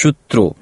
chutro